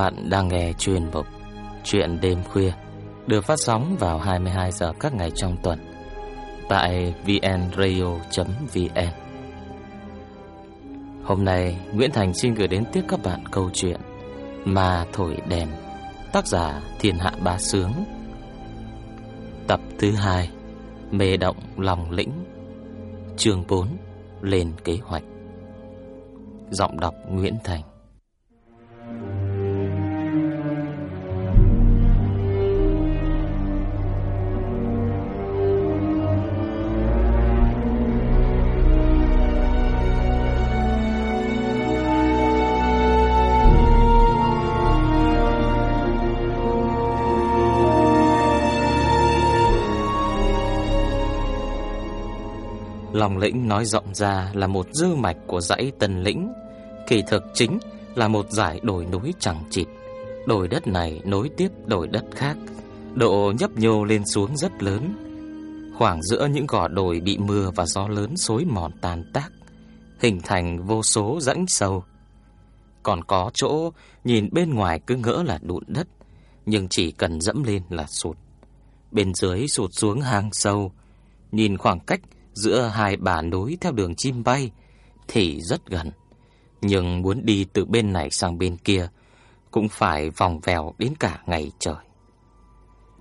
Các bạn đang nghe chuyên mục Chuyện đêm khuya được phát sóng vào 22 giờ các ngày trong tuần tại vnradio.vn. Hôm nay, Nguyễn Thành xin gửi đến tiếp các bạn câu chuyện Mà thổi đèn, tác giả Thiên Hạ Bá Sướng. Tập thứ hai Mê động lòng lĩnh, chương 4 Lên kế hoạch. Giọng đọc Nguyễn Thành Lòng lĩnh nói rộng ra là một dư mạch của dãy Tân Lĩnh, kỳ thực chính là một dải đồi núi chẳng chịt. Đồi đất này nối tiếp đồi đất khác, độ nhấp nhô lên xuống rất lớn. Khoảng giữa những gò đồi bị mưa và gió lớn xối mòn tàn tác, hình thành vô số rãnh sâu. Còn có chỗ nhìn bên ngoài cứ ngỡ là đụn đất, nhưng chỉ cần dẫm lên là sụt. Bên dưới sụt xuống hang sâu, nhìn khoảng cách giữa hai bà núi theo đường chim bay thì rất gần. Nhưng muốn đi từ bên này sang bên kia cũng phải vòng vèo đến cả ngày trời.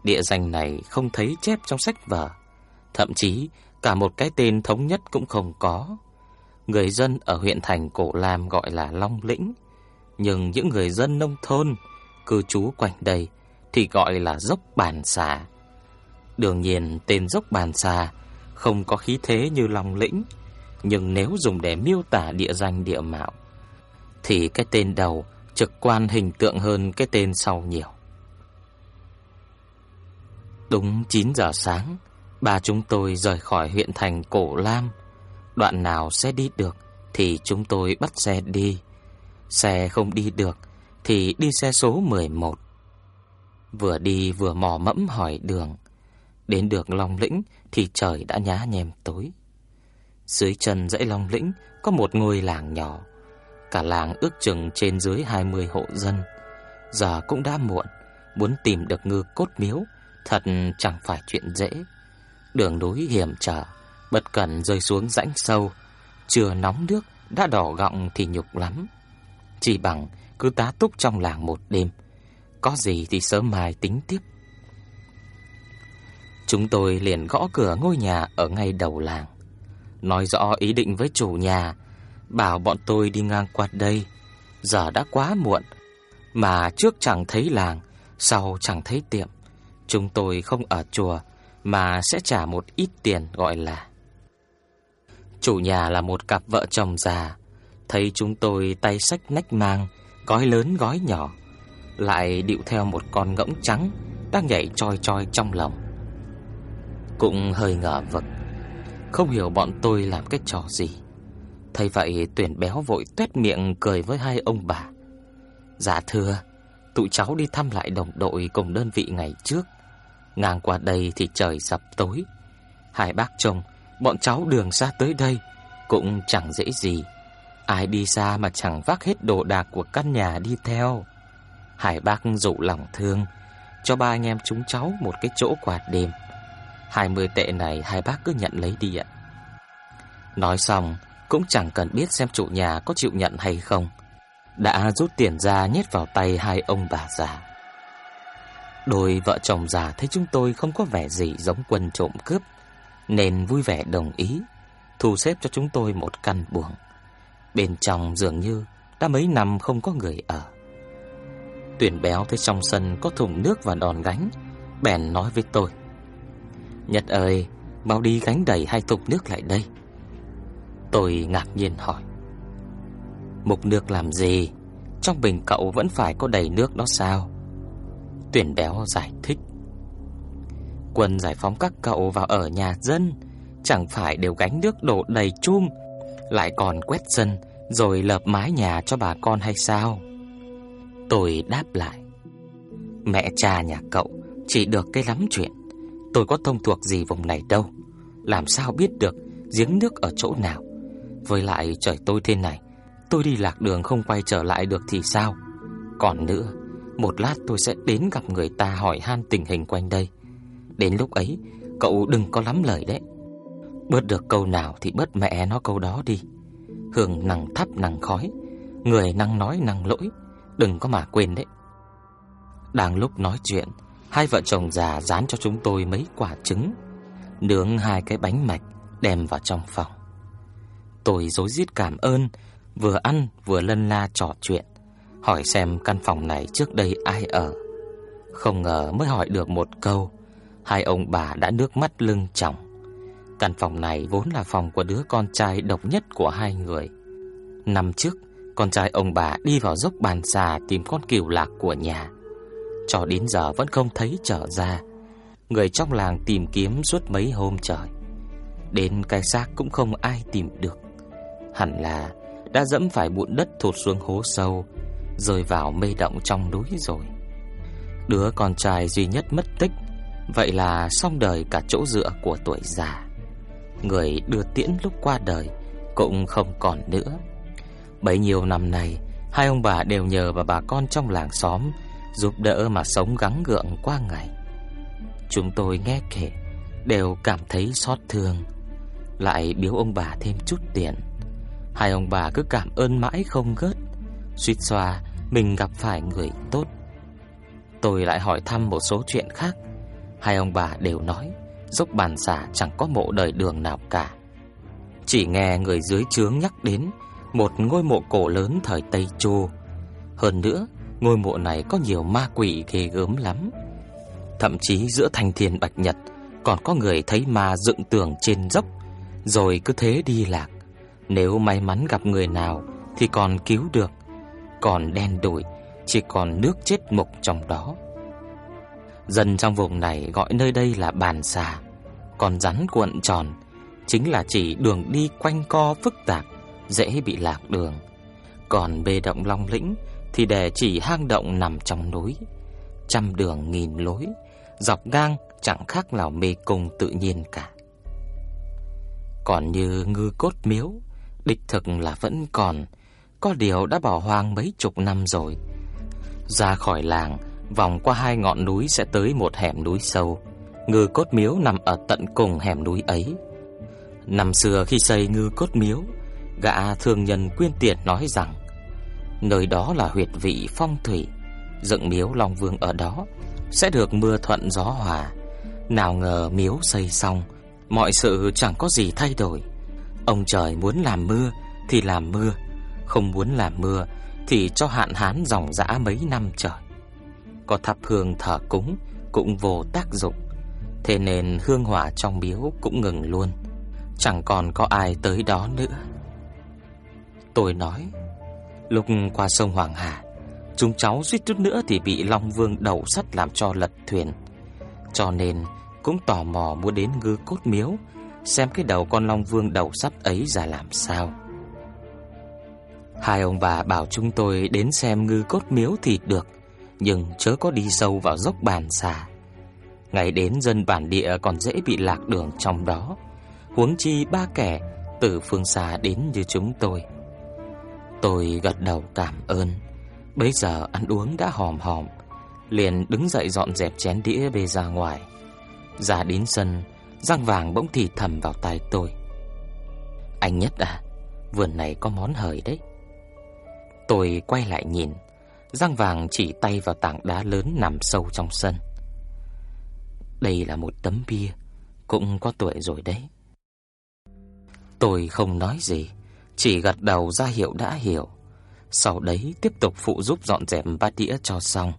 Địa danh này không thấy chép trong sách vở, thậm chí cả một cái tên thống nhất cũng không có. Người dân ở huyện thành Cổ Lam gọi là Long Lĩnh, nhưng những người dân nông thôn cư trú quanh đây thì gọi là dốc bàn xà. Đương nhiên tên dốc bàn xà không có khí thế như Long Lĩnh, nhưng nếu dùng để miêu tả địa danh địa mạo thì cái tên đầu trực quan hình tượng hơn cái tên sau nhiều. Đúng 9 giờ sáng, ba chúng tôi rời khỏi huyện thành Cổ Lam. Đoạn nào sẽ đi được thì chúng tôi bắt xe đi. Xe không đi được thì đi xe số 11. Vừa đi vừa mò mẫm hỏi đường. Đến được Long Lĩnh thì trời đã nhá nhem tối. Dưới chân dãy Long Lĩnh có một ngôi làng nhỏ. Cả làng ước chừng trên dưới 20 hộ dân. Giờ cũng đã muộn, muốn tìm được ngư cốt miếu thật chẳng phải chuyện dễ. Đường núi hiểm trở, bất cẩn rơi xuống rãnh sâu, chưa nóng nước đã đỏ gọng thì nhục lắm. Chỉ bằng cứ tá túc trong làng một đêm, có gì thì sớm mai tính tiếp. Chúng tôi liền gõ cửa ngôi nhà ở ngay đầu làng, nói rõ ý định với chủ nhà, bảo bọn tôi đi ngang qua đây. Giờ đã quá muộn, mà trước chẳng thấy làng, sau chẳng thấy tiệm. Chúng tôi không ở chùa mà sẽ trả một ít tiền gọi là. Chủ nhà là một cặp vợ chồng già, thấy chúng tôi tay sách nách mang, gói lớn gói nhỏ, lại điệu theo một con ngỗng trắng đang nhảy choi choi trong lòng cũng hơi ngờ vực, không hiểu bọn tôi làm cái trò gì. Thấy vậy tuyển béo vội tuét miệng cười với hai ông bà. Dạ thưa, tụi cháu đi thăm lại đồng đội cùng đơn vị ngày trước. Ngang qua đây thì trời sập tối. Hai bác chồng, bọn cháu đường xa tới đây cũng chẳng dễ gì. Ai đi xa mà chẳng vác hết đồ đạc của căn nhà đi theo. Hải bác dụ lòng thương, cho ba anh em chúng cháu một cái chỗ quạt đêm. 20 tệ này hai bác cứ nhận lấy đi ạ. Nói xong, cũng chẳng cần biết xem chủ nhà có chịu nhận hay không. Đã rút tiền ra nhét vào tay hai ông bà già. Đôi vợ chồng già thấy chúng tôi không có vẻ gì giống quân trộm cướp, nên vui vẻ đồng ý, thu xếp cho chúng tôi một căn buồng. Bên trong dường như đã mấy năm không có người ở. Tuyển béo thấy trong sân có thùng nước và đòn gánh, bèn nói với tôi. Nhật ơi, mau đi gánh đầy hai thùng nước lại đây. Tôi ngạc nhiên hỏi. Mục nước làm gì? Trong bình cậu vẫn phải có đầy nước đó sao? Tuyển béo giải thích. Quân giải phóng các cậu vào ở nhà dân, chẳng phải đều gánh nước đổ đầy chum, lại còn quét sân rồi lợp mái nhà cho bà con hay sao? Tôi đáp lại. Mẹ cha nhà cậu chỉ được cái lắm chuyện. Tôi có thông thuộc gì vùng này đâu Làm sao biết được giếng nước ở chỗ nào Với lại trời tôi thế này Tôi đi lạc đường không quay trở lại được thì sao Còn nữa, một lát tôi sẽ đến gặp người ta hỏi han tình hình quanh đây. Đến lúc ấy, cậu đừng có lắm lời đấy. Bớt được câu nào thì bớt mẹ nó câu đó đi. Hương nằng thắp nằng khói, người năng nói năng lỗi, đừng có mà quên đấy. Đang lúc nói chuyện, hai vợ chồng già dán cho chúng tôi mấy quả trứng, nướng hai cái bánh mạch đem vào trong phòng. Tôi rối rít cảm ơn, vừa ăn vừa lân la trò chuyện, hỏi xem căn phòng này trước đây ai ở. Không ngờ mới hỏi được một câu, hai ông bà đã nước mắt lưng tròng. Căn phòng này vốn là phòng của đứa con trai độc nhất của hai người. Năm trước, con trai ông bà đi vào dốc bàn xà tìm con cừu lạc của nhà. Cho đến giờ vẫn không thấy trở ra. Người trong làng tìm kiếm suốt mấy hôm trời. Đến cái xác cũng không ai tìm được. Hẳn là đã dẫm phải bụi đất thụt xuống hố sâu, rơi vào mê động trong núi rồi. Đứa con trai duy nhất mất tích, vậy là xong đời cả chỗ dựa của tuổi già. Người đưa tiễn lúc qua đời cũng không còn nữa. Bấy nhiêu năm nay, hai ông bà đều nhờ vào bà con trong làng xóm giúp đỡ mà sống gắng gượng qua ngày. Chúng tôi nghe kể đều cảm thấy xót thương, lại biếu ông bà thêm chút tiền. Hai ông bà cứ cảm ơn mãi không ngớt, suýt xoa mình gặp phải người tốt. Tôi lại hỏi thăm một số chuyện khác, hai ông bà đều nói dốc bàn xả chẳng có mộ đời đường nào cả. Chỉ nghe người dưới trướng nhắc đến một ngôi mộ cổ lớn thời Tây Chu. Hơn nữa, ngôi mộ này có nhiều ma quỷ ghê gớm lắm. Thậm chí giữa thành thiên bạch nhật còn có người thấy ma dựng tường trên dốc, rồi cứ thế đi lạc. Nếu may mắn gặp người nào thì còn cứu được, còn đen đủi chỉ còn nước chết mục trong đó. Dân trong vùng này gọi nơi đây là bàn xà, còn rắn cuộn tròn chính là chỉ đường đi quanh co phức tạp, dễ bị lạc đường. Còn bê động long lĩnh thì để chỉ hang động nằm trong núi, trăm đường nghìn lối, dọc ngang chẳng khác nào mê cung tự nhiên cả. Còn như ngư cốt miếu, đích thực là vẫn còn, có điều đã bỏ hoang mấy chục năm rồi. Ra khỏi làng, vòng qua hai ngọn núi sẽ tới một hẻm núi sâu. Ngư cốt miếu nằm ở tận cùng hẻm núi ấy. Năm xưa khi xây ngư cốt miếu, gã thương nhân quyên tiền nói rằng nơi đó là huyệt vị phong thủy, dựng miếu Long Vương ở đó sẽ được mưa thuận gió hòa. Nào ngờ miếu xây xong, mọi sự chẳng có gì thay đổi. Ông trời muốn làm mưa thì làm mưa, không muốn làm mưa thì cho hạn hán dòng dã mấy năm trời. Có thắp hương thờ cúng cũng vô tác dụng, thế nên hương hỏa trong miếu cũng ngừng luôn, chẳng còn có ai tới đó nữa. Tôi nói, lúc qua sông Hoàng Hà, chúng cháu suýt chút nữa thì bị Long Vương đầu sắt làm cho lật thuyền. Cho nên cũng tò mò muốn đến ngư cốt miếu xem cái đầu con Long Vương đầu sắt ấy ra làm sao. Hai ông bà bảo chúng tôi đến xem ngư cốt miếu thì được, nhưng chớ có đi sâu vào dốc bàn xà. Ngày đến dân bản địa còn dễ bị lạc đường trong đó, huống chi ba kẻ từ phương xa đến như chúng tôi. Tôi gật đầu cảm ơn. Bây giờ ăn uống đã hòm hòm, liền đứng dậy dọn dẹp chén đĩa bê ra ngoài. Ra đến sân, răng vàng bỗng thì thầm vào tai tôi. Anh nhất à, vườn này có món hời đấy. Tôi quay lại nhìn, răng vàng chỉ tay vào tảng đá lớn nằm sâu trong sân. Đây là một tấm bia, cũng có tuổi rồi đấy. Tôi không nói gì, chỉ gật đầu ra hiệu đã hiểu. Sau đấy tiếp tục phụ giúp dọn dẹp bát đĩa cho xong.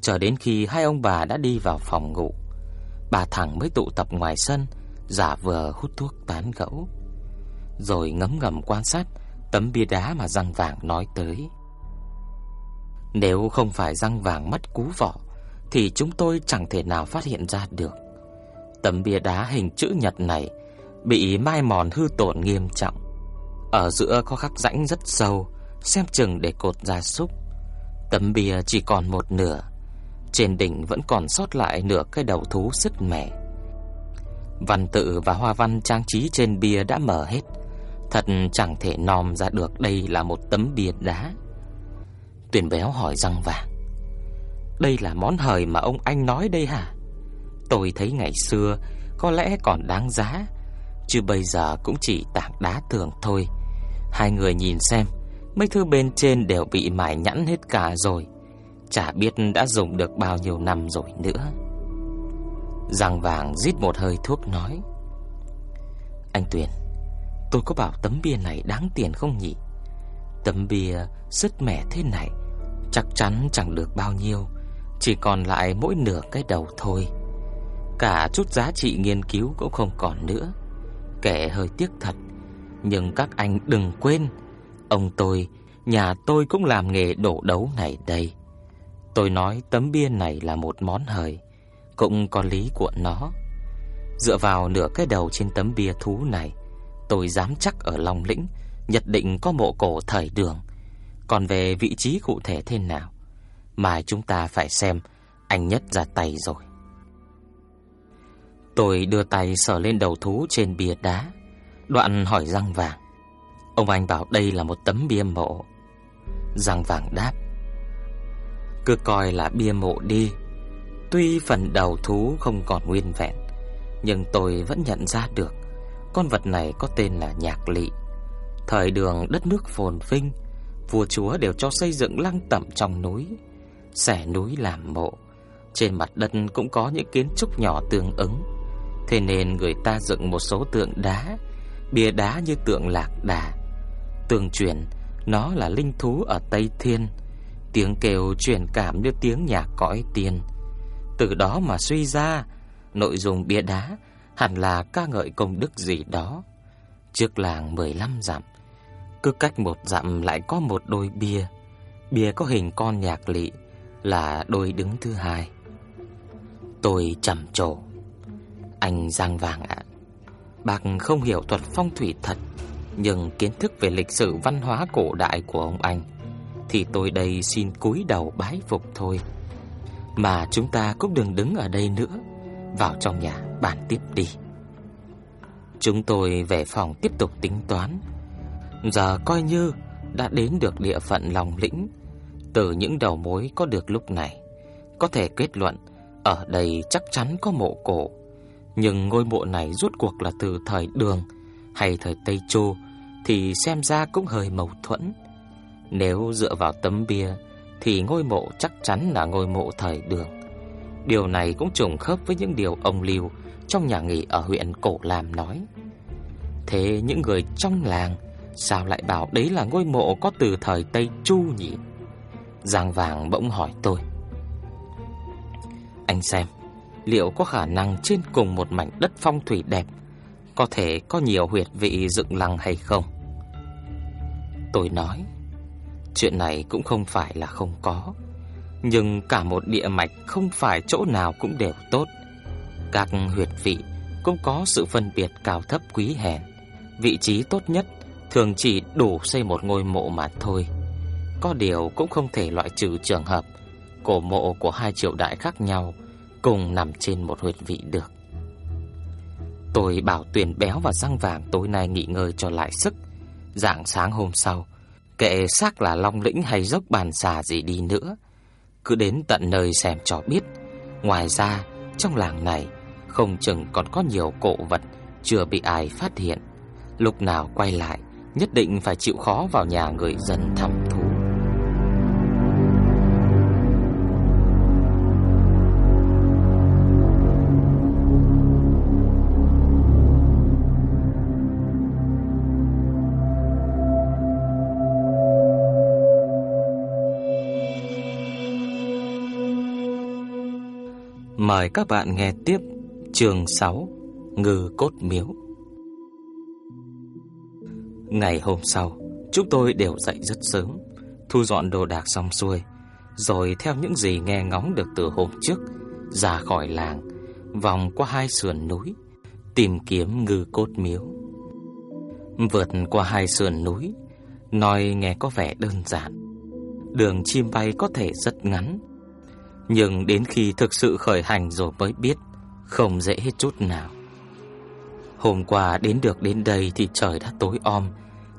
Chờ đến khi hai ông bà đã đi vào phòng ngủ, bà thằng mới tụ tập ngoài sân, giả vờ hút thuốc tán gẫu. Rồi ngấm ngầm quan sát tấm bia đá mà răng vàng nói tới. Nếu không phải răng vàng mất cú vỏ, thì chúng tôi chẳng thể nào phát hiện ra được. Tấm bia đá hình chữ nhật này bị mai mòn hư tổn nghiêm trọng. Ở giữa có khắc rãnh rất sâu, xem chừng để cột gia súc. Tấm bia chỉ còn một nửa, trên đỉnh vẫn còn sót lại nửa cái đầu thú sứt mẻ. Văn tự và hoa văn trang trí trên bia đã mở hết, thật chẳng thể nom ra được đây là một tấm bia đá. Tuyền béo hỏi răng vàng Đây là món hời mà ông anh nói đây hả Tôi thấy ngày xưa Có lẽ còn đáng giá Chứ bây giờ cũng chỉ tảng đá thường thôi Hai người nhìn xem, Mấy thứ bên trên đều bị mài nhẵn hết cả rồi. Chả biết đã dùng được bao nhiêu năm rồi nữa. Răng vàng rít một hơi thuốc nói, Anh Tuyền, Tôi có bảo tấm bia này đáng tiền không nhỉ? Tấm bia sứt mẻ thế này, Chắc chắn chẳng được bao nhiêu, Chỉ còn lại mỗi nửa cái đầu thôi. Cả chút giá trị nghiên cứu cũng không còn nữa. Kẻ hơi tiếc thật nhưng các anh đừng quên Ông tôi, nhà tôi cũng làm nghề đổ đấu này đây. Tôi nói tấm bia này là một món hời Cũng có lý của nó. Dựa vào nửa cái đầu trên tấm bia thú này Tôi dám chắc ở Long Lĩnh Nhất định có mộ cổ thời đường. Còn về vị trí cụ thể thế nào Mà chúng ta phải xem Anh nhất ra tay rồi. Tôi đưa tay sờ lên đầu thú trên bia đá. Đoạn hỏi răng vàng. Ông anh bảo đây là một tấm bia mộ. Răng vàng đáp, Cứ coi là bia mộ đi. Tuy phần đầu thú không còn nguyên vẹn, Nhưng tôi vẫn nhận ra được Con vật này có tên là Nhạc Lị. Thời đường đất nước phồn vinh, Vua chúa đều cho xây dựng lăng tẩm trong núi. Xẻ núi làm mộ, Trên mặt đất cũng có những kiến trúc nhỏ tương ứng. Thế nên người ta dựng một số tượng đá Bia đá như tượng lạc đà. Tường truyền, Nó là linh thú ở Tây Thiên. Tiếng kêu truyền cảm như tiếng nhạc cõi tiên. Từ đó mà suy ra, Nội dung bia đá Hẳn là ca ngợi công đức gì đó. Trước làng 15 dặm, Cứ cách một dặm lại có một đôi bia. Bia có hình con nhạc lị, Là đôi đứng thứ hai. Tôi trầm trồ. Anh Giang Vàng ạ. Bạc không hiểu thuật phong thủy thật, Nhưng kiến thức về lịch sử văn hóa cổ đại của ông anh Thì tôi đây xin cúi đầu bái phục thôi. Mà chúng ta cũng đừng đứng ở đây nữa, Vào trong nhà bàn tiếp đi. Chúng tôi về phòng tiếp tục tính toán. Giờ coi như đã đến được địa phận lòng lĩnh, Từ những đầu mối có được lúc này, Có thể kết luận Ở đây chắc chắn có mộ cổ. Nhưng ngôi mộ này rốt cuộc là từ thời đường Hay thời Tây Chu Thì xem ra cũng hơi mâu thuẫn. Nếu dựa vào tấm bia Thì ngôi mộ chắc chắn là ngôi mộ thời đường. Điều này cũng trùng khớp với những điều ông Lưu Trong nhà nghỉ ở huyện Cổ Lam nói. Thế những người trong làng Sao lại bảo đấy là ngôi mộ có từ thời Tây Chu nhỉ? Giang vàng bỗng hỏi tôi. Anh xem Liệu có khả năng trên cùng một mảnh đất phong thủy đẹp Có thể có nhiều huyệt vị dựng lăng hay không? Tôi nói, Chuyện này cũng không phải là không có, Nhưng cả một địa mạch không phải chỗ nào cũng đều tốt Các huyệt vị cũng có sự phân biệt cao thấp quý hèn Vị trí tốt nhất thường chỉ đủ xây một ngôi mộ mà thôi. Có điều cũng không thể loại trừ trường hợp cổ mộ của hai triều đại khác nhau cùng nằm trên một huyệt vị được. Tôi bảo Tuyền béo và răng vàng tối nay nghỉ ngơi cho lại sức. Dạng sáng hôm sau, kệ xác là long lĩnh hay dốc bàn xà gì đi nữa, cứ đến tận nơi xem cho biết. Ngoài ra, trong làng này không chừng còn có nhiều cổ vật chưa bị ai phát hiện. Lúc nào quay lại nhất định phải chịu khó vào nhà người dân thăm thú. Mời các bạn nghe tiếp chương 6 Ngư cốt miếu Ngày hôm sau, chúng tôi đều dậy rất sớm, thu dọn đồ đạc xong xuôi, rồi theo những gì nghe ngóng được từ hôm trước, ra khỏi làng, vòng qua hai sườn núi, tìm kiếm ngư cốt miếu. Vượt qua hai sườn núi, nói nghe có vẻ đơn giản. Đường chim bay có thể rất ngắn, nhưng đến khi thực sự khởi hành rồi mới biết, không dễ hết chút nào. Hôm qua đến được đến đây thì trời đã tối om,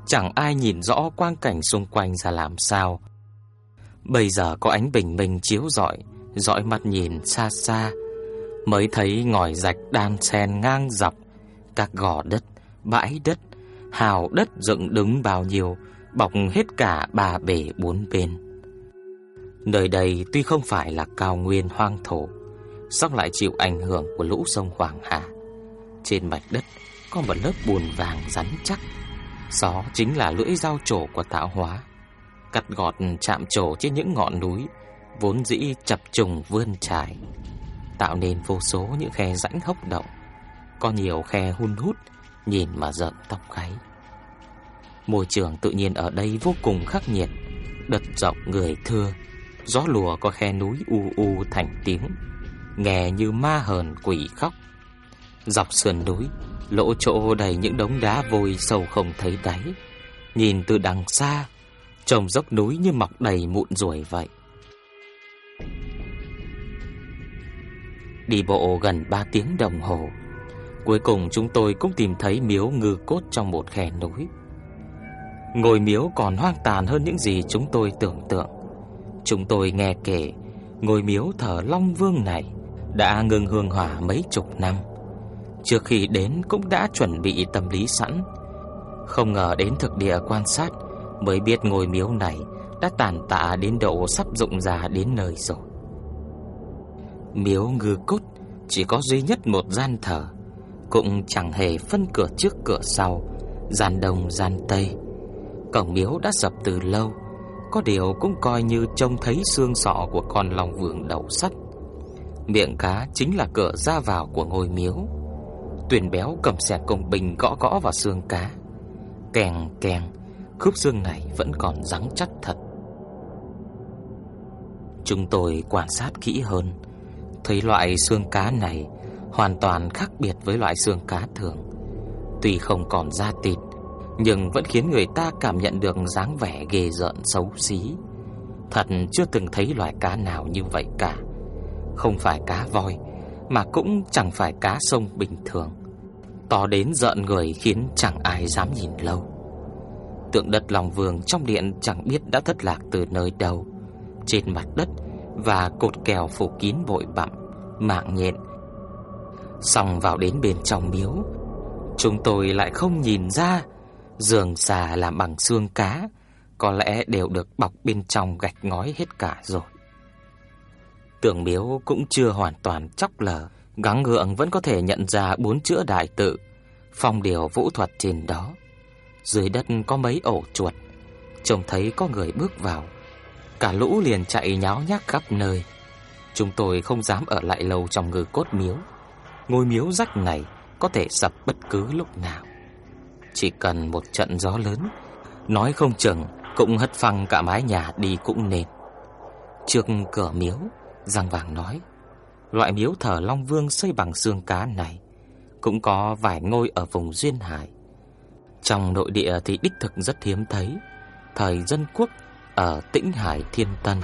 chẳng ai nhìn rõ quang cảnh xung quanh ra làm sao. Bây giờ có ánh bình minh chiếu rọi, dõi mắt nhìn xa xa, mới thấy ngòi rạch đan xen ngang dọc, các gò đất, bãi đất, hào đất dựng đứng bao nhiêu, bọc hết cả ba bể bốn bên. Nơi đây tuy không phải là cao nguyên hoang thổ, song lại chịu ảnh hưởng của lũ sông Hoàng Hà. Trên mạch đất có một lớp bùn vàng rắn chắc, đó chính là lưỡi dao trổ của tạo hóa, cắt gọt chạm trổ trên những ngọn núi vốn dĩ chập trùng vươn trải, tạo nên vô số những khe rãnh hốc động, có nhiều khe hun hút, nhìn mà giận tóc gáy. Môi trường tự nhiên ở đây vô cùng khắc nghiệt, đất rộng người thưa, gió lùa có khe núi u u thành tiếng, nghe như ma hờn quỷ khóc. Dọc sườn núi, lỗ chỗ đầy những đống đá vôi sâu không thấy đáy, nhìn từ đằng xa, trông dốc núi như mọc đầy mụn ruồi vậy. Đi bộ gần 3 tiếng đồng hồ, cuối cùng chúng tôi cũng tìm thấy miếu ngư cốt trong một khe núi. Ngôi miếu còn hoang tàn hơn những gì chúng tôi tưởng tượng. Chúng tôi nghe kể ngôi miếu thờ Long Vương này đã ngừng hương hỏa mấy chục năm. Trước khi đến cũng đã chuẩn bị tâm lý sẵn. Không ngờ đến thực địa quan sát mới biết ngôi miếu này đã tàn tạ đến độ sắp dụng già đến nơi rồi. Miếu ngư cốt chỉ có duy nhất một gian thờ, cũng chẳng hề phân cửa trước cửa sau, gian đông gian tây. Cổng miếu đã sập từ lâu, có điều cũng coi như trông thấy xương sọ của con lòng vườn đầu sắt. Miệng cá chính là cửa ra vào của ngôi miếu. Tuyền béo cầm xẹt cùng bình gõ gõ vào xương cá. Kèng kèng, khúc xương này vẫn còn rắn chắc thật. Chúng tôi quan sát kỹ hơn, thấy loại xương cá này hoàn toàn khác biệt với loại xương cá thường. Tuy không còn da thịt, nhưng vẫn khiến người ta cảm nhận được dáng vẻ ghê rợn xấu xí. Thật chưa từng thấy loài cá nào như vậy cả. Không phải cá voi, mà cũng chẳng phải cá sông bình thường. To đến giận người khiến chẳng ai dám nhìn lâu. Tượng đất lòng vườn trong điện chẳng biết đã thất lạc từ nơi đâu. Trên mặt đất và cột kèo phủ kín bụi bặm, mạng nhện. Xong vào đến bên trong miếu, chúng tôi lại không nhìn ra giường xà làm bằng xương cá, có lẽ đều được bọc bên trong gạch ngói hết cả rồi. Tưởng miếu cũng chưa hoàn toàn chóc lở, gắng gượng vẫn có thể nhận ra bốn chữ đại tự, phong điều vũ thuật trên đó. Dưới đất có mấy ổ chuột, trông thấy có người bước vào, cả lũ liền chạy nháo nhác khắp nơi. Chúng tôi không dám ở lại lâu trong ngư cốt miếu. Ngôi miếu rách này có thể sập bất cứ lúc nào. Chỉ cần một trận gió lớn, nói không chừng cũng hất phăng cả mái nhà đi cũng nên. Trước cửa miếu, Giang Vàng nói, loại miếu thờ Long Vương xây bằng xương cá này cũng có vài ngôi ở vùng duyên hải. Trong nội địa thì đích thực rất hiếm thấy. Thời dân quốc ở Tĩnh Hải Thiên Tân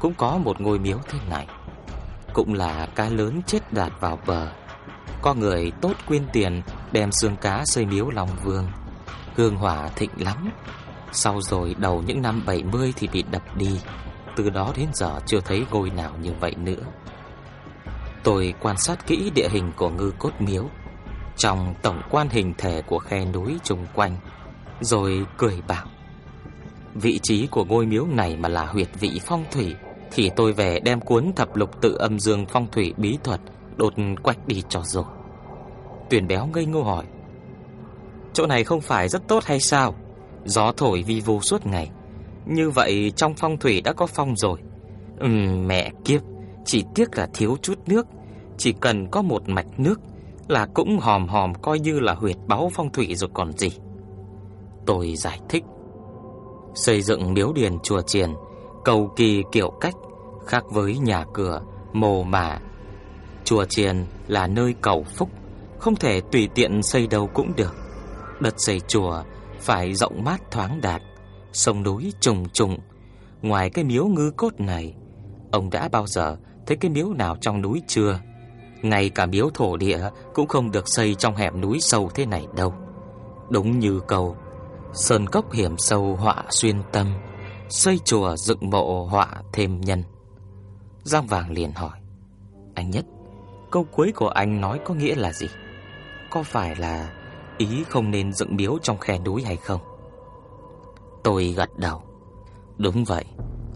cũng có một ngôi miếu thế này. Cũng là cá lớn chết đạt vào bờ. Có người tốt quyên tiền đem xương cá xây miếu lòng Vương. Hương hỏa thịnh lắm. Sau rồi đầu những năm 70 thì bị đập đi. Từ đó đến giờ chưa thấy ngôi nào như vậy nữa. Tôi quan sát kỹ địa hình của ngư cốt miếu trong tổng quan hình thể của khe núi chung quanh, rồi cười bảo: "Vị trí của ngôi miếu này mà là huyệt vị phong thủy, thì tôi về đem cuốn thập lục tự âm dương phong thủy bí thuật đột quạch đi cho rồi." Tuyển béo ngây ngô hỏi: "Chỗ này không phải rất tốt hay sao? Gió thổi vi vu suốt ngày, như vậy trong phong thủy đã có phong rồi." Ừm, mẹ kiếp, chỉ tiếc là thiếu chút nước, chỉ cần có một mạch nước là cũng hòm hòm coi như là huyệt báu phong thủy rồi còn gì. Tôi giải thích. Xây dựng miếu điền chùa chiền, cầu kỳ kiểu cách, khác với nhà cửa, mồ mả. Chùa chiền là nơi cầu phúc, không thể tùy tiện xây đâu cũng được. Đất xây chùa phải rộng mát thoáng đạt, sông núi trùng trùng. Ngoài cái miếu ngư cốt này, ông đã bao giờ thấy cái miếu nào trong núi chưa? Ngay cả miếu thổ địa cũng không được xây trong hẻm núi sâu thế này đâu. Đúng như câu Sơn cốc hiểm sâu họa xuyên tâm Xây chùa dựng mộ họa thêm nhân Giang Vàng liền hỏi Anh Nhất Câu cuối của anh nói có nghĩa là gì có phải là Ý không nên dựng miếu trong khe núi hay không? Tôi gật đầu. Đúng vậy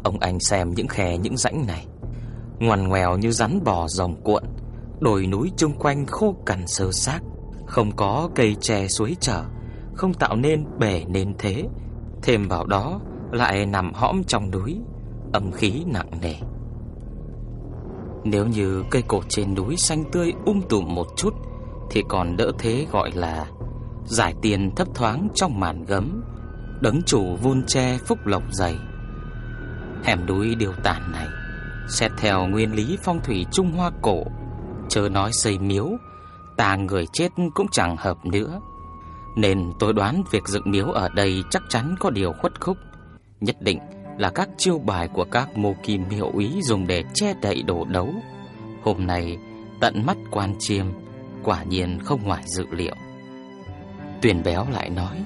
Ông anh xem những khe những rãnh này. Ngoằn ngoèo như rắn bò rồng cuộn Đồi núi chung quanh khô cằn sơ xác. Không có cây tre suối trở, Không tạo nên bể nên thế. Thêm vào đó Lại nằm hõm trong núi Âm khí nặng nề. Nếu như cây cột trên núi xanh tươi um tùm một chút thì còn đỡ thế gọi là Giải tiền thấp thoáng trong màn gấm, Đấng chủ vun tre phúc lộc dày. Hẻm núi điều tàn này, Xét theo nguyên lý phong thủy Trung Hoa cổ, Chớ nói xây miếu Tà người chết cũng chẳng hợp nữa. Nên tôi đoán việc dựng miếu ở đây chắc chắn có điều khuất khúc. Nhất định là các chiêu bài của các mô kim hiệu ý dùng để che đậy đồ đấu. Hôm nay, tận mắt quan chiêm Quả nhiên không ngoài dự liệu. Tuyền béo lại nói,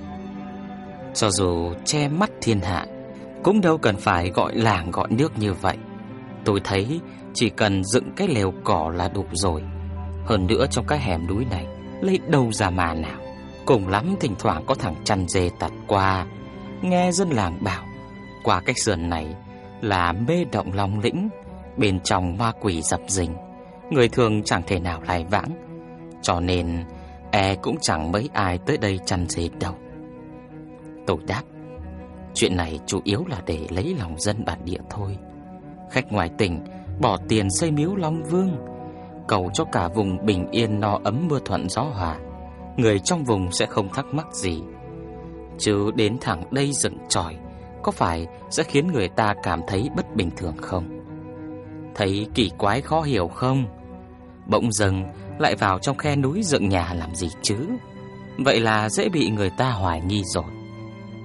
Cho dù che mắt thiên hạ, Cũng đâu cần phải gọi làng gọi nước như vậy. Tôi thấy chỉ cần dựng cái lều cỏ là đủ rồi. Hơn nữa trong cái hẻm núi này, Lấy đâu ra mà nào. Cùng lắm thỉnh thoảng có thằng chăn dê tạt qua, Nghe dân làng bảo, Qua cách sườn này Là mê động long lĩnh, Bên trong ma quỷ dập dình. Người thường chẳng thể nào lại vãng. Cho nên E cũng chẳng mấy ai tới đây chăn dệt đâu Tôi đáp Chuyện này chủ yếu là để lấy lòng dân bản địa thôi Khách ngoài tỉnh bỏ tiền xây miếu Long Vương, cầu cho cả vùng bình yên no ấm mưa thuận gió hòa. Người trong vùng sẽ không thắc mắc gì. Chứ đến thẳng đây dựng tròi, có phải sẽ khiến người ta cảm thấy bất bình thường không? Thấy kỳ quái khó hiểu không? Bỗng dừng lại vào trong khe núi dựng nhà làm gì chứ? Vậy là dễ bị người ta hoài nghi rồi.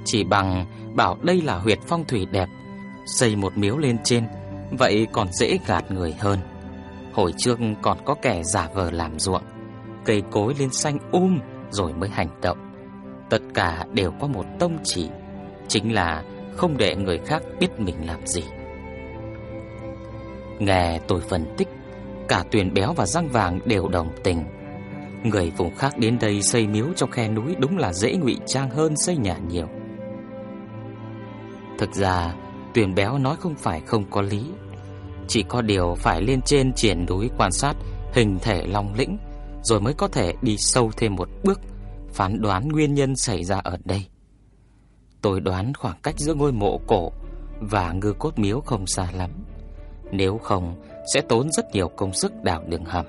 Chỉ bằng bảo đây là huyệt phong thủy đẹp, xây một miếu lên trên Vậy còn dễ gạt người hơn Hồi trước còn có kẻ giả vờ làm ruộng Cây cối lên xanh um Rồi mới hành động Tất cả đều có một tông chỉ Chính là không để người khác biết mình làm gì Nghe tôi phân tích Cả tuyền béo và răng vàng đều đồng tình. Người vùng khác đến đây xây miếu trong khe núi Đúng là dễ ngụy trang hơn xây nhà nhiều. Thực ra Tuyền béo nói không phải không có lý. Chỉ có điều phải lên trên triển núi quan sát Hình thể long lĩnh, Rồi mới có thể đi sâu thêm một bước, Phán đoán nguyên nhân xảy ra ở đây. Tôi đoán khoảng cách giữa ngôi mộ cổ Và ngư cốt miếu không xa lắm. Nếu không, Sẽ tốn rất nhiều công sức đào đường hầm.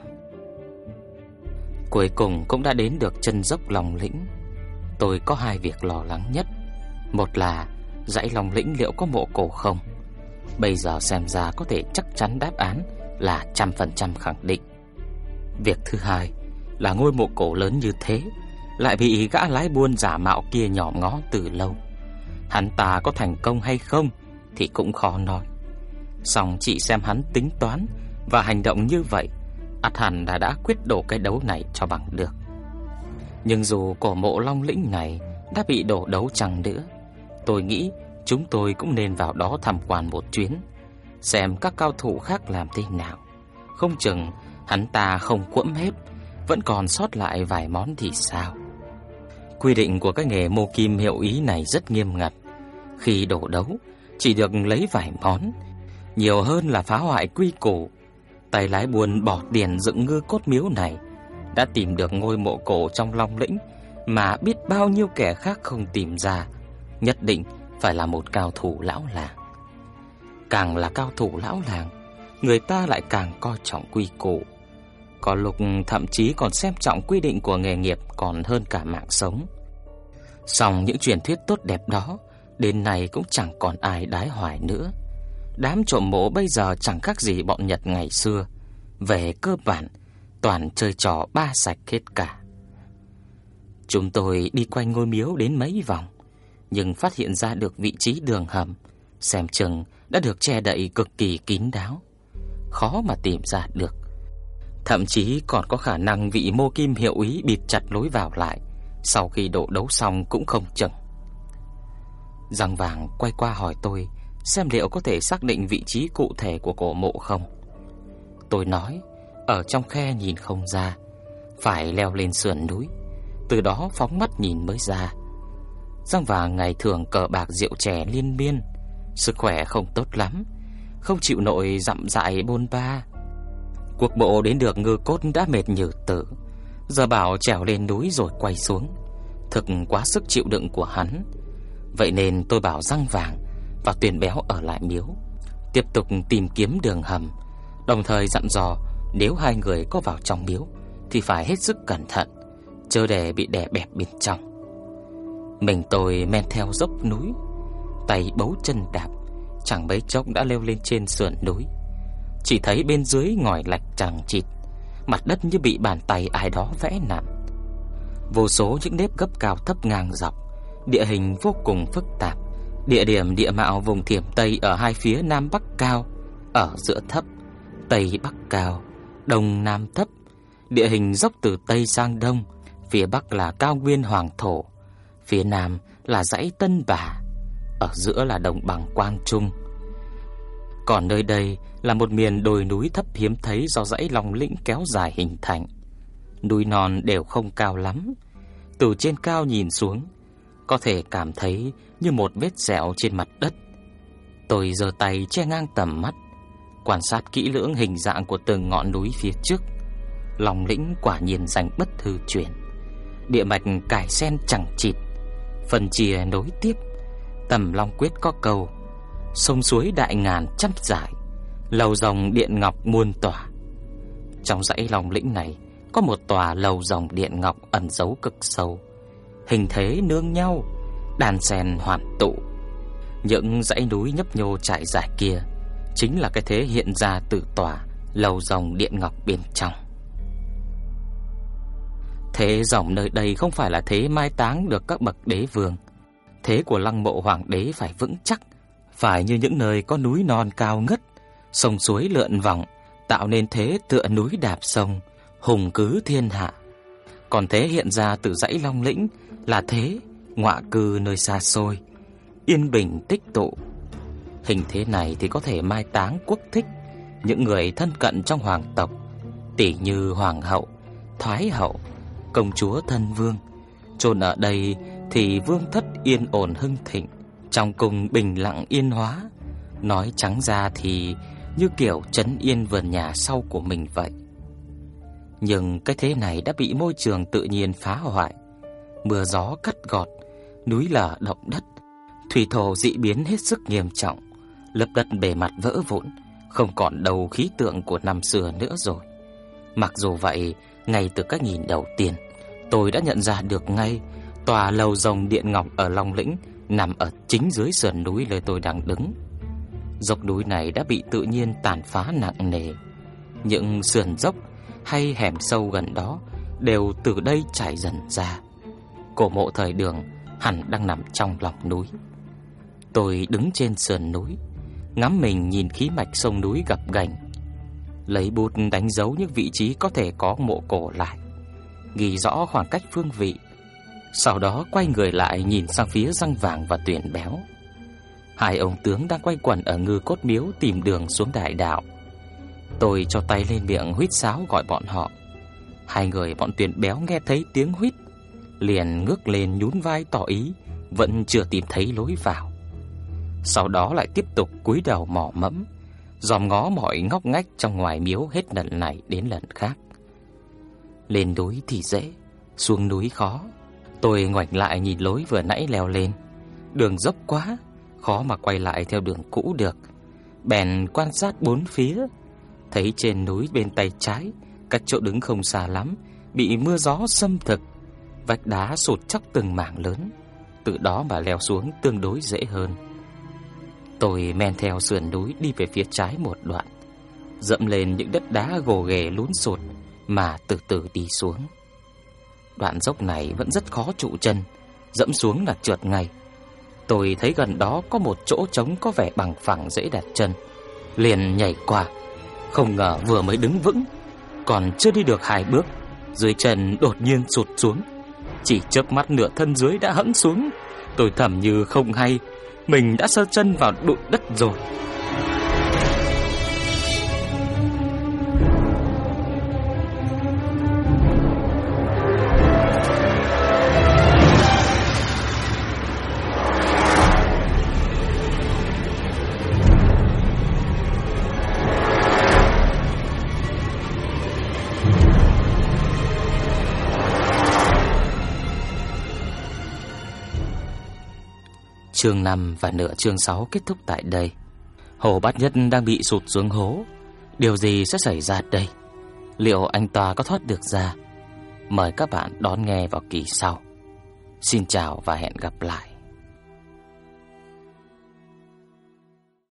Cuối cùng cũng đã đến được chân dốc lòng lĩnh. Tôi có hai việc lo lắng nhất. Một là, dãy lòng lĩnh liệu có mộ cổ không? Bây giờ xem ra có thể chắc chắn đáp án là trăm phần trăm khẳng định. Việc thứ hai là ngôi mộ cổ lớn như thế Lại bị gã lái buôn giả mạo kia nhỏ ngó từ lâu. Hắn ta có thành công hay không Thì cũng khó nói. Xong chị xem hắn tính toán Và hành động như vậy ắt hẳn đã đã quyết đổ cái đấu này cho bằng được Nhưng dù cổ mộ long lĩnh này Đã bị đổ đấu chẳng nữa Tôi nghĩ chúng tôi cũng nên vào đó tham quan một chuyến, xem các cao thủ khác làm thế nào. Không chừng hắn ta không quẫm hết, vẫn còn sót lại vài món thì sao. Quy định của cái nghề mô kim hiệu ý này rất nghiêm ngặt. Khi đổ đấu, chỉ được lấy vài món, nhiều hơn là phá hoại quy củ. Tay lái buồn bỏ tiền dựng ngư cốt miếu này, đã tìm được ngôi mộ cổ trong Long Lĩnh mà biết bao nhiêu kẻ khác không tìm ra nhất định phải là một cao thủ lão làng. Càng là cao thủ lão làng, người ta lại càng coi trọng quy củ. Có lúc thậm chí còn xem trọng quy định của nghề nghiệp còn hơn cả mạng sống. Song những truyền thuyết tốt đẹp đó, đến nay cũng chẳng còn ai đái hoài nữa. Đám trộm mộ bây giờ chẳng khác gì bọn Nhật ngày xưa. Về cơ bản, toàn chơi trò ba sạch hết cả. Chúng tôi đi quanh ngôi miếu đến mấy vòng nhưng phát hiện ra được vị trí đường hầm, xem chừng đã được che đậy cực kỳ kín đáo, khó mà tìm ra được. Thậm chí còn có khả năng vị mô kim hiệu ý bịt chặt lối vào lại, sau khi độ đấu xong cũng không chừng. Răng vàng quay qua hỏi tôi xem liệu có thể xác định vị trí cụ thể của cổ mộ không. Tôi nói, ở trong khe nhìn không ra, phải leo lên sườn núi, từ đó phóng mắt nhìn mới ra. Giang vàng ngày thường cờ bạc rượu chè liên miên, sức khỏe không tốt lắm, không chịu nổi dặm dại bôn ba. Cuộc bộ đến được ngư cốt đã mệt nhừ tử, giờ bảo trèo lên núi rồi quay xuống, thực quá sức chịu đựng của hắn. Vậy nên tôi bảo răng vàng và tuyển béo ở lại miếu, tiếp tục tìm kiếm đường hầm, đồng thời dặn dò nếu hai người có vào trong miếu thì phải hết sức cẩn thận, chớ để bị đè bẹp bên trong. Mình tôi men theo dốc núi, tay bấu chân đạp, chẳng mấy chốc đã leo lên trên sườn núi. Chỉ thấy bên dưới ngòi lạch chẳng chịt, mặt đất như bị bàn tay ai đó vẽ nặn. Vô số những nếp gấp cao thấp ngang dọc, địa hình vô cùng phức tạp. Địa điểm địa mạo vùng thiểm Tây ở hai phía Nam Bắc cao, ở giữa thấp, Tây Bắc cao, Đông Nam thấp. Địa hình dốc từ Tây sang Đông, phía Bắc là cao nguyên hoàng thổ, phía Nam là dãy Tân Bà, ở giữa là đồng bằng Quang Trung. Còn nơi đây là một miền đồi núi thấp hiếm thấy do dãy Long Lĩnh kéo dài hình thành. Núi non đều không cao lắm, từ trên cao nhìn xuống, có thể cảm thấy như một vết sẹo trên mặt đất. Tôi giơ tay che ngang tầm mắt, quan sát kỹ lưỡng hình dạng của từng ngọn núi phía trước. Lòng lĩnh quả nhiên danh bất thư chuyển, Địa mạch cải sen chẳng chịt, phần chia nối tiếp. Tầm Long Quyết có câu: sông suối đại ngàn trăm dải, lầu dòng điện ngọc muôn tòa. Trong dãy lòng lĩnh này có một tòa lầu dòng điện ngọc ẩn giấu cực sâu, hình thế nương nhau, đan xen hoàn tụ. Những dãy núi nhấp nhô trải dài kia chính là cái thế hiện ra từ tòa lầu dòng điện ngọc bên trong. Thế dòng nơi đây không phải là thế mai táng được các bậc đế vương. Thế của lăng mộ hoàng đế phải vững chắc, phải như những nơi có núi non cao ngất, sông suối lượn vòng, tạo nên thế tựa núi đạp sông, hùng cứ thiên hạ. Còn thế hiện ra từ dãy Long Lĩnh là thế ngọa cư nơi xa xôi, yên bình tích tụ. Hình thế này thì có thể mai táng quốc thích những người thân cận trong hoàng tộc, tỷ như hoàng hậu, thái hậu, công chúa thân vương. Chôn ở đây thì vương thất yên ổn hưng thịnh, trong cung bình lặng yên hóa. Nói trắng ra thì như kiểu trấn yên vườn nhà sau của mình vậy. Nhưng cái thế này đã bị môi trường tự nhiên phá hoại. Mưa gió cắt gọt, núi lở động đất, thủy thổ dị biến hết sức nghiêm trọng, lớp đất bề mặt vỡ vụn, không còn đầu khí tượng của năm xưa nữa rồi. Mặc dù vậy, ngay từ các nhìn đầu tiên, tôi đã nhận ra được ngay tòa lầu rồng điện ngọc ở Long Lĩnh nằm ở chính dưới sườn núi nơi tôi đang đứng. Dốc núi này đã bị tự nhiên tàn phá nặng nề. Những sườn dốc hay hẻm sâu gần đó đều từ đây trải dần ra. Cổ mộ thời đường hẳn đang nằm trong lòng núi. Tôi đứng trên sườn núi, ngắm mình nhìn khí mạch sông núi gập ghềnh, lấy bút đánh dấu những vị trí có thể có mộ cổ lại, ghi rõ khoảng cách phương vị. Sau đó quay người lại nhìn sang phía răng vàng và tuyển béo. Hai ông tướng đang quay quần ở ngư cốt miếu tìm đường xuống đại đạo. Tôi cho tay lên miệng huýt sáo gọi bọn họ. Hai người bọn tuyển béo nghe thấy tiếng huýt liền ngước lên nhún vai tỏ ý vẫn chưa tìm thấy lối vào. Sau đó lại tiếp tục cúi đầu mò mẫm, dòm ngó mọi ngóc ngách trong ngoài miếu hết lần này đến lần khác. Lên núi thì dễ, xuống núi khó. Tôi ngoảnh lại nhìn lối vừa nãy leo lên, đường dốc quá, khó mà quay lại theo đường cũ được. Bèn quan sát bốn phía, thấy trên núi bên tay trái, cách chỗ đứng không xa lắm, bị mưa gió xâm thực vách đá sụt chóc từng mảng lớn, từ đó mà leo xuống tương đối dễ hơn. Tôi men theo sườn núi đi về phía trái một đoạn, dẫm lên những đất đá gồ ghề lún sụt mà từ từ đi xuống. Đoạn dốc này vẫn rất khó trụ chân, dẫm xuống là trượt ngay. Tôi thấy gần đó có một chỗ trống có vẻ bằng phẳng dễ đặt chân, liền nhảy qua. Không ngờ vừa mới đứng vững, còn chưa đi được hai bước, dưới chân đột nhiên sụt xuống chỉ chớp mắt nửa thân dưới đã hẫng xuống. Tôi thầm như không hay, Mình đã sơ chân vào đụn đất rồi Chương 5 và nửa chương 6 kết thúc tại đây. Hồ Bát Nhất đang bị sụt xuống hố. Điều gì sẽ xảy ra đây? Liệu anh ta có thoát được ra? Mời các bạn đón nghe vào kỳ sau. Xin chào và hẹn gặp lại.